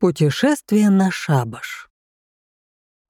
Путешествие на шабаш.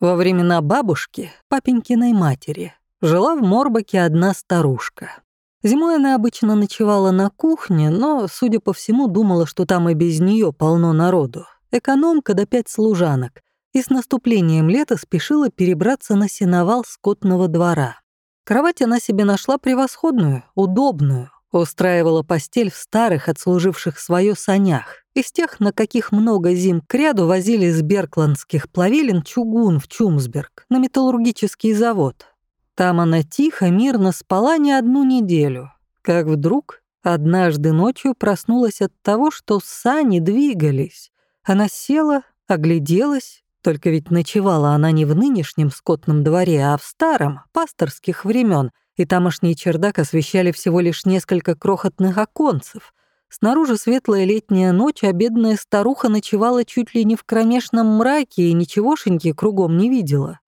Во времена бабушки, папенькиной матери, жила в Морбаке одна старушка. Зимой она обычно ночевала на кухне, но, судя по всему, думала, что там и без нее полно народу. Экономка да пять служанок. И с наступлением лета спешила перебраться на сеновал скотного двора. Кровать она себе нашла превосходную, удобную, устраивала постель в старых, отслуживших свое санях, из тех, на каких много зим кряду возили из беркландских плавилин чугун в Чумсберг, на металлургический завод. Там она тихо, мирно спала не одну неделю, как вдруг однажды ночью проснулась от того, что сани двигались. Она села, огляделась, только ведь ночевала она не в нынешнем скотном дворе, а в старом, пасторских времен, и тамошний чердак освещали всего лишь несколько крохотных оконцев, Снаружи светлая летняя ночь, а бедная старуха ночевала чуть ли не в кромешном мраке и ничегошеньки кругом не видела.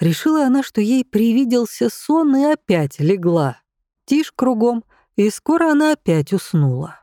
Решила она, что ей привиделся сон и опять легла. Тишь кругом, и скоро она опять уснула.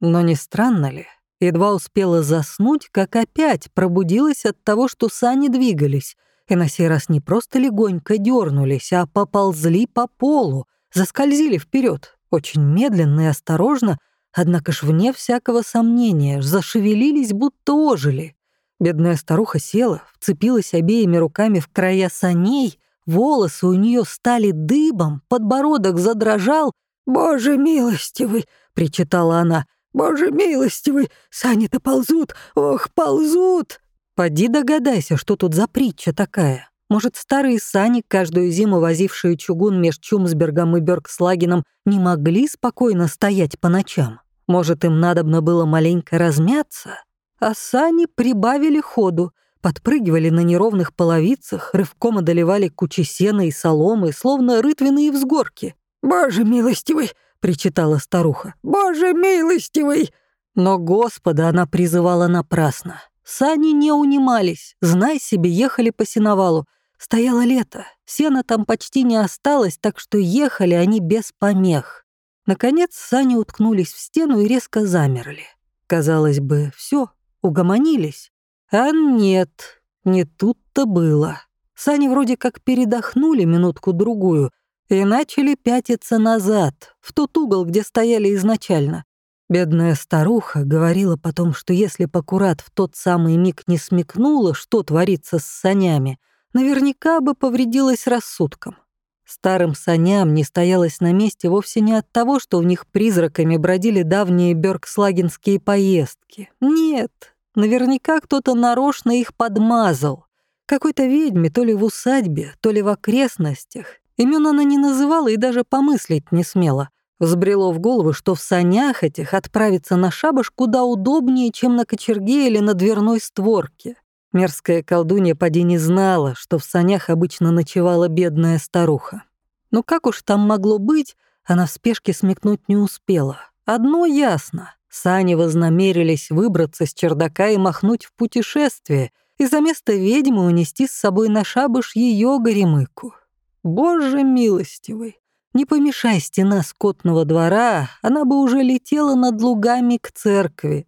Но не странно ли? Едва успела заснуть, как опять пробудилась от того, что сани двигались, и на сей раз не просто легонько дернулись, а поползли по полу, заскользили вперед, очень медленно и осторожно, Однако ж, вне всякого сомнения, зашевелились, будто ожили. Бедная старуха села, вцепилась обеими руками в края саней, волосы у нее стали дыбом, подбородок задрожал. «Боже милостивый!» — причитала она. «Боже милостивый! Сани-то ползут! Ох, ползут!» Поди догадайся, что тут за притча такая. Может, старые сани, каждую зиму возившие чугун меж Чумсбергом и Бергслагеном, не могли спокойно стоять по ночам? Может, им надобно было маленько размяться? А сани прибавили ходу, подпрыгивали на неровных половицах, рывком одолевали кучи сена и соломы, словно рытвенные взгорки. «Боже милостивый!» — причитала старуха. «Боже милостивый!» Но Господа она призывала напрасно. Сани не унимались, знай себе, ехали по сеновалу. Стояло лето, сена там почти не осталось, так что ехали они без помех. Наконец сани уткнулись в стену и резко замерли. Казалось бы, все, угомонились. А нет, не тут-то было. Сани вроде как передохнули минутку-другую и начали пятиться назад, в тот угол, где стояли изначально. Бедная старуха говорила потом, что если Покурат в тот самый миг не смекнула, что творится с санями — наверняка бы повредилась рассудком. Старым саням не стоялось на месте вовсе не от того, что в них призраками бродили давние бергслагенские поездки. Нет, наверняка кто-то нарочно их подмазал. Какой-то ведьме то ли в усадьбе, то ли в окрестностях. Имен она не называла и даже помыслить не смела. Взбрело в голову, что в санях этих отправиться на шабаш куда удобнее, чем на кочерге или на дверной створке. Мерзкая колдунья поди не знала, что в санях обычно ночевала бедная старуха. Но как уж там могло быть, она в спешке смекнуть не успела. Одно ясно. Сани вознамерились выбраться с чердака и махнуть в путешествие, и за место ведьмы унести с собой на шабыш ее горемыку. Боже милостивый! Не помешай стена скотного двора, она бы уже летела над лугами к церкви,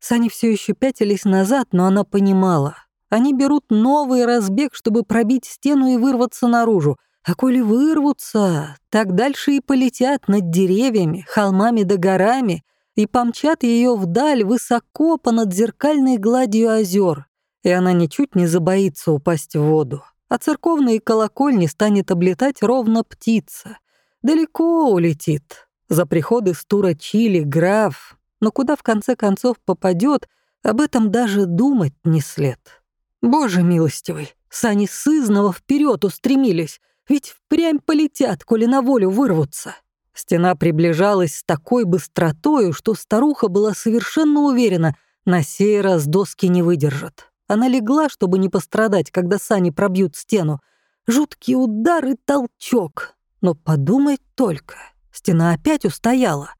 Сани все еще пятились назад, но она понимала. Они берут новый разбег, чтобы пробить стену и вырваться наружу. А коли вырвутся, так дальше и полетят над деревьями, холмами да горами и помчат ее вдаль высоко понад зеркальной гладью озер. И она ничуть не забоится упасть в воду. А церковные колокольни станет облетать ровно птица. Далеко улетит. За приходы Стура Чили, граф, но куда в конце концов попадет, об этом даже думать не след. Боже милостивый, сани сызного вперед устремились, ведь впрямь полетят, коли на волю вырвутся. Стена приближалась с такой быстротою, что старуха была совершенно уверена, на сей раз доски не выдержат. Она легла, чтобы не пострадать, когда сани пробьют стену. Жуткий удар и толчок. Но подумать только, стена опять устояла.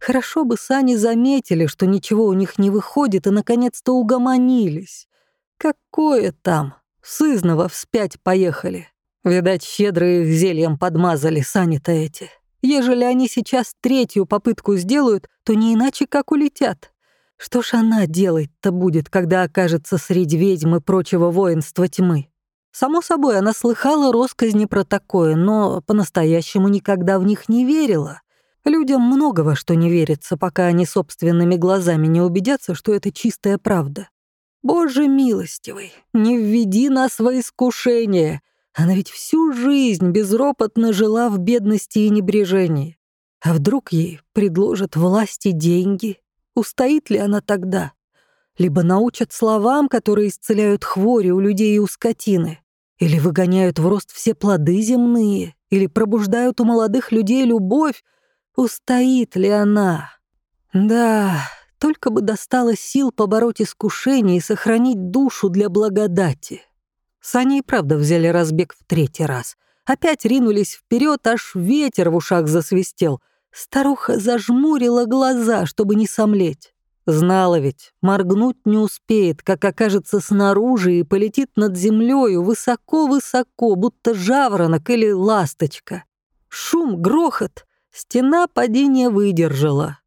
Хорошо бы сани заметили, что ничего у них не выходит, и наконец-то угомонились. Какое там? Сызново вспять поехали. Видать, щедрые их зельем подмазали сани-то эти. Ежели они сейчас третью попытку сделают, то не иначе как улетят. Что ж она делать-то будет, когда окажется среди ведьм и прочего воинства тьмы? Само собой, она слыхала росказни про такое, но по-настоящему никогда в них не верила. Людям много во что не верится, пока они собственными глазами не убедятся, что это чистая правда. Боже милостивый, не введи нас во искушение. Она ведь всю жизнь безропотно жила в бедности и небрежении. А вдруг ей предложат власти деньги? Устоит ли она тогда? Либо научат словам, которые исцеляют хвори у людей и у скотины, или выгоняют в рост все плоды земные, или пробуждают у молодых людей любовь. Устоит ли она? Да, только бы достало сил побороть искушение и сохранить душу для благодати. Сани и правда взяли разбег в третий раз. Опять ринулись вперед, аж ветер в ушах засвистел — Старуха зажмурила глаза, чтобы не сомлеть. Знала ведь, моргнуть не успеет, как окажется снаружи и полетит над землею высоко-высоко, будто жаворонок или ласточка. Шум, грохот, стена падения выдержала.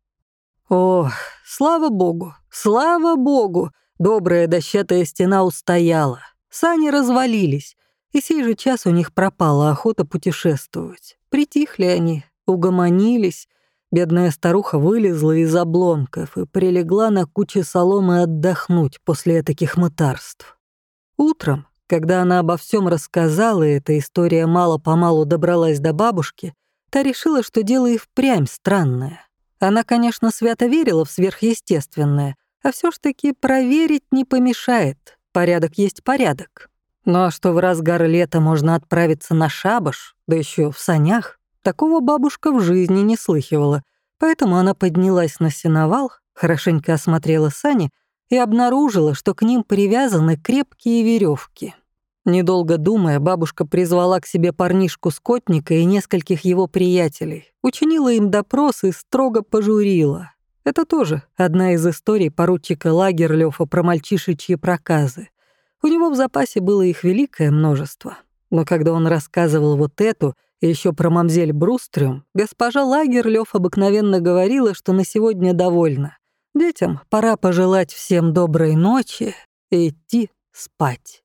Ох, слава богу, слава богу, добрая дощатая стена устояла. Сани развалились, и сей же час у них пропала охота путешествовать. Притихли они, Угомонились, бедная старуха вылезла из обломков и прилегла на куче соломы отдохнуть после таких мытарств. Утром, когда она обо всем рассказала, и эта история мало-помалу добралась до бабушки, та решила, что дело и впрямь странное. Она, конечно, свято верила в сверхъестественное, а все ж таки проверить не помешает. Порядок есть порядок. Ну а что в разгар лета можно отправиться на шабаш, да еще в санях, Такого бабушка в жизни не слыхивала, поэтому она поднялась на сеновал, хорошенько осмотрела сани и обнаружила, что к ним привязаны крепкие веревки. Недолго думая, бабушка призвала к себе парнишку-скотника и нескольких его приятелей, учинила им допрос и строго пожурила. Это тоже одна из историй поручика Лагерлёфа про мальчишечьи проказы. У него в запасе было их великое множество. Но когда он рассказывал вот эту — еще про мамзель Брустрюм госпожа Лагерлёв обыкновенно говорила, что на сегодня довольна. Детям пора пожелать всем доброй ночи и идти спать.